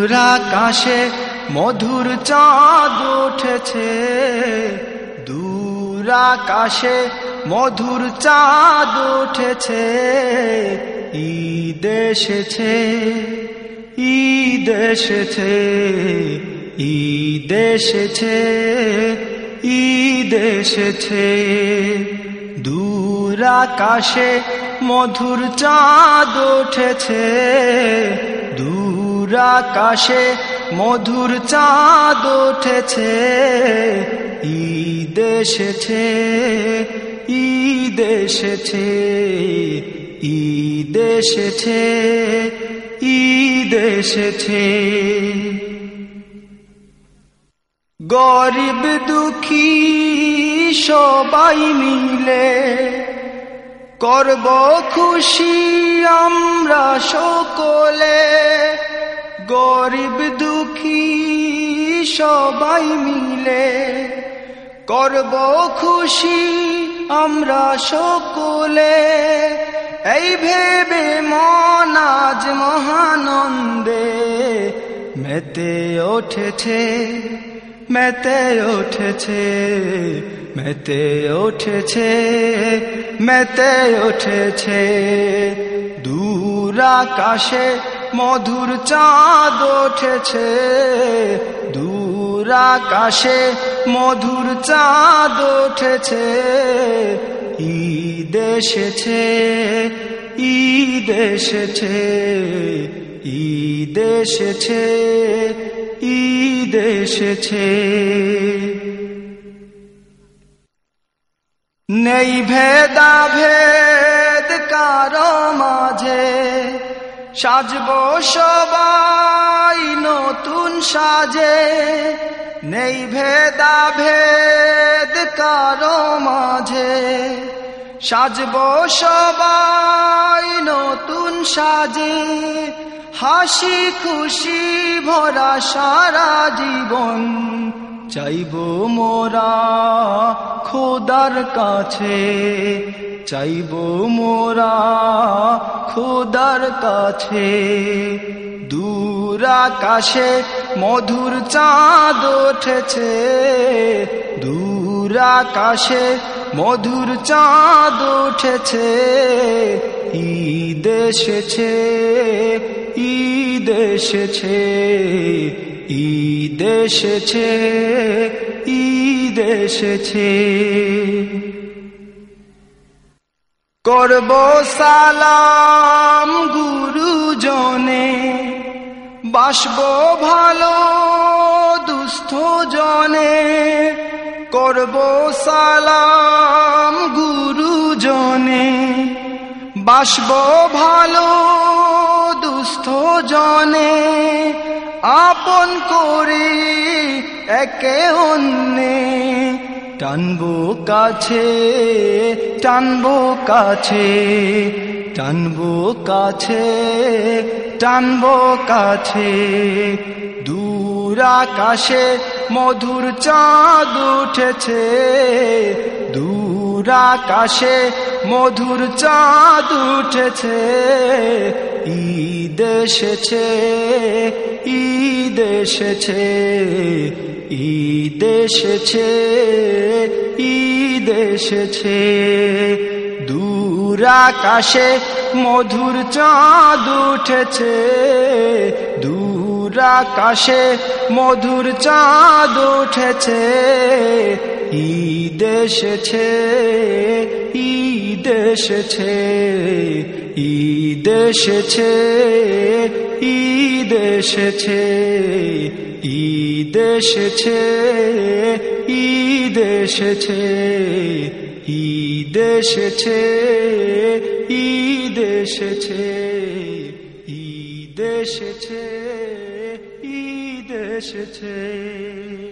দূর আকাশে মধুর চাঁদ উঠেছে। দূর আকাশে মধুর চাঁদ উঠেছে। ঈদ এসেছে ঈদ এসেছে ঈদ এসেছে ঈদ এসেছে। দূর আকাশে মধুর চাঁদ উঠেছে। আকাশে মধুর চাঁদ উঠেছে, ঈদ এসেছে ঈদ এসেছে ঈদ এসেছে ঈদ এসেছে। গরিব দুঃখী সবাই মিলে করব খুশি আমরা সকলে। গরিব দুঃখী সবাই মিলে করব খুশি আমরা সকলে। এই ভেবে মন আজ মহানন্দে মেতে উঠেছে মেতে উঠেছে মেতে উঠেছে মেতে উঠেছে। দূর আকাশে মধুর চাঁদ উঠেছে। দূর আকাশে মধুর চাঁদ উঠেছে। ঈদ এসেছে ঈদ এসেছে ঈদ এসেছে ঈদ এসেছে। নেই ভেদা ভেদ কারও মাঝে। সাজব সবাই নতুন সাজে। নেই ভেদা ভেদ কারও মাঝে। সাজব সবাই নতুন সাজে। হাসি খুশি ভরা সারা জীবন। চাইব মোরা খোদার কাছে। চাইব মোরা খোদার কাছে। দূর আকাশে মধুর চাঁদ উঠেছে। দূর আকাশে মধুর চাঁদ উঠেছে। ঈদ এসেছে ঈদ এসেছে ঈদ এসেছে ঈদ এসেছে। করব সালাম গুরুজনে, বাসব ভালো দুস্থ জনে। করব সালাম গুরুজনে, বাসব ভালো দুস্থ জনে। আপন করে একে অন্যে টানবো কাছে টানবো কাছে টানবো কাছে টানবো কাছে। দূর আকাশে মধুর চাঁদ উঠেছে, দূর আকাশে মধুর চাঁদ উঠেছে, ঈদ এসেছে ঈদ এসেছে ঈদ এসেছে ঈদ এসেছে। দূর আকাশে মধুর চাঁদ উঠেছে, দূর আকাশে মধুর চাঁদ উঠেছে। ঈদ এসেছে ঈদ এসেছে ঈদ এসেছে ঈদ এসেছে ঈদ এসেছে ঈদ এসেছে ঈদ এসেছে ঈদ এসেছে ঈদ এসেছে ঈদ এসেছে।